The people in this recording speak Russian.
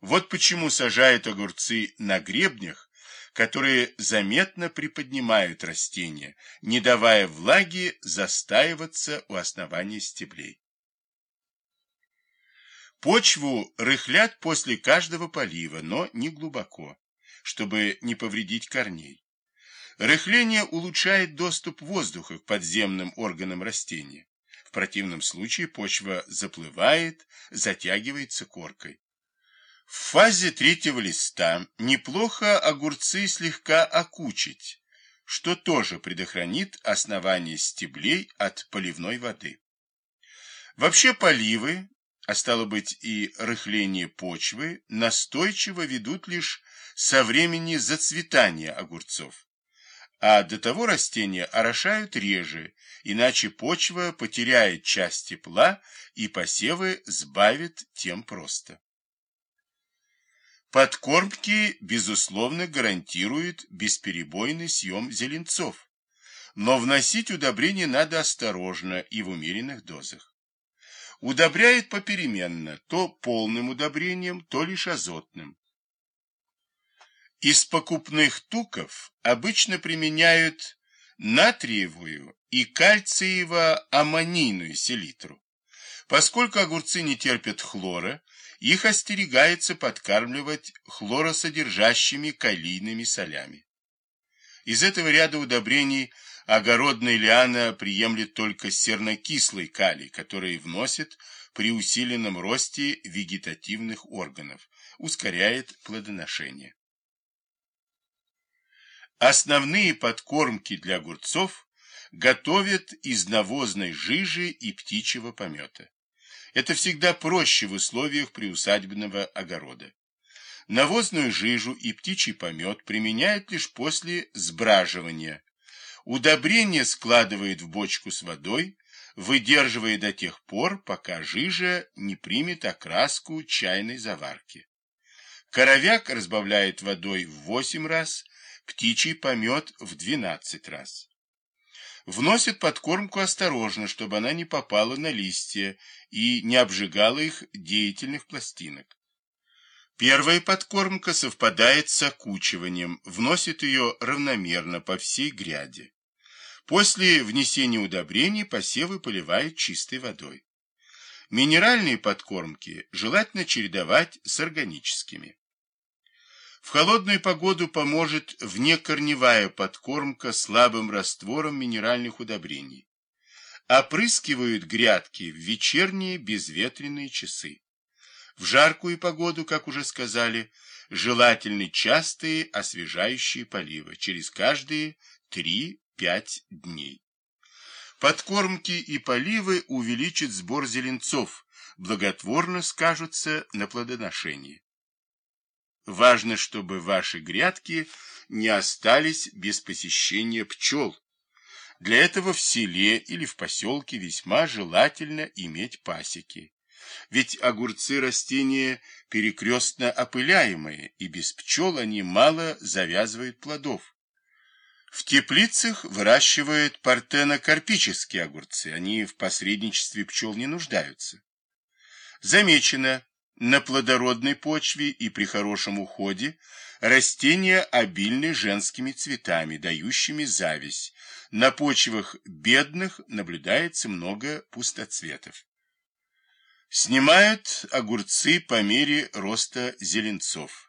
Вот почему сажают огурцы на гребнях, которые заметно приподнимают растения, не давая влаги застаиваться у основания стеблей. Почву рыхлят после каждого полива, но не глубоко, чтобы не повредить корней. Рыхление улучшает доступ воздуха к подземным органам растения. В противном случае почва заплывает, затягивается коркой. В фазе третьего листа неплохо огурцы слегка окучить, что тоже предохранит основание стеблей от поливной воды. Вообще поливы, а стало быть и рыхление почвы, настойчиво ведут лишь со времени зацветания огурцов. А до того растения орошают реже, иначе почва потеряет часть тепла и посевы сбавит тем просто. Подкормки, безусловно, гарантируют бесперебойный съем зеленцов, но вносить удобрения надо осторожно и в умеренных дозах. Удобряет попеременно, то полным удобрением, то лишь азотным. Из покупных туков обычно применяют натриевую и кальциево-аммонийную селитру. Поскольку огурцы не терпят хлора, их остерегается подкармливать хлоросодержащими калийными солями. Из этого ряда удобрений огородная лиана приемлет только сернокислый калий, который вносит при усиленном росте вегетативных органов, ускоряет плодоношение. Основные подкормки для огурцов готовят из навозной жижи и птичьего помета. Это всегда проще в условиях приусадебного огорода. Навозную жижу и птичий помет применяют лишь после сбраживания. Удобрение складывает в бочку с водой, выдерживая до тех пор, пока жижа не примет окраску чайной заварки. Коровяк разбавляет водой в 8 раз, птичий помет в 12 раз. Вносит подкормку осторожно, чтобы она не попала на листья и не обжигала их деятельных пластинок. Первая подкормка совпадает с окучиванием, вносит ее равномерно по всей гряде. После внесения удобрений посевы поливают чистой водой. Минеральные подкормки желательно чередовать с органическими. В холодную погоду поможет внекорневая подкормка слабым раствором минеральных удобрений. Опрыскивают грядки в вечерние безветренные часы. В жаркую погоду, как уже сказали, желательны частые освежающие поливы через каждые 3-5 дней. Подкормки и поливы увеличат сбор зеленцов, благотворно скажутся на плодоношении. Важно, чтобы ваши грядки не остались без посещения пчел. Для этого в селе или в поселке весьма желательно иметь пасеки. Ведь огурцы растения перекрестно опыляемые, и без пчел они мало завязывают плодов. В теплицах выращивают партенокарпические огурцы, они в посредничестве пчел не нуждаются. Замечено, на плодородной почве и при хорошем уходе растения обильны женскими цветами, дающими зависть. На почвах бедных наблюдается много пустоцветов. Снимают огурцы по мере роста зеленцов.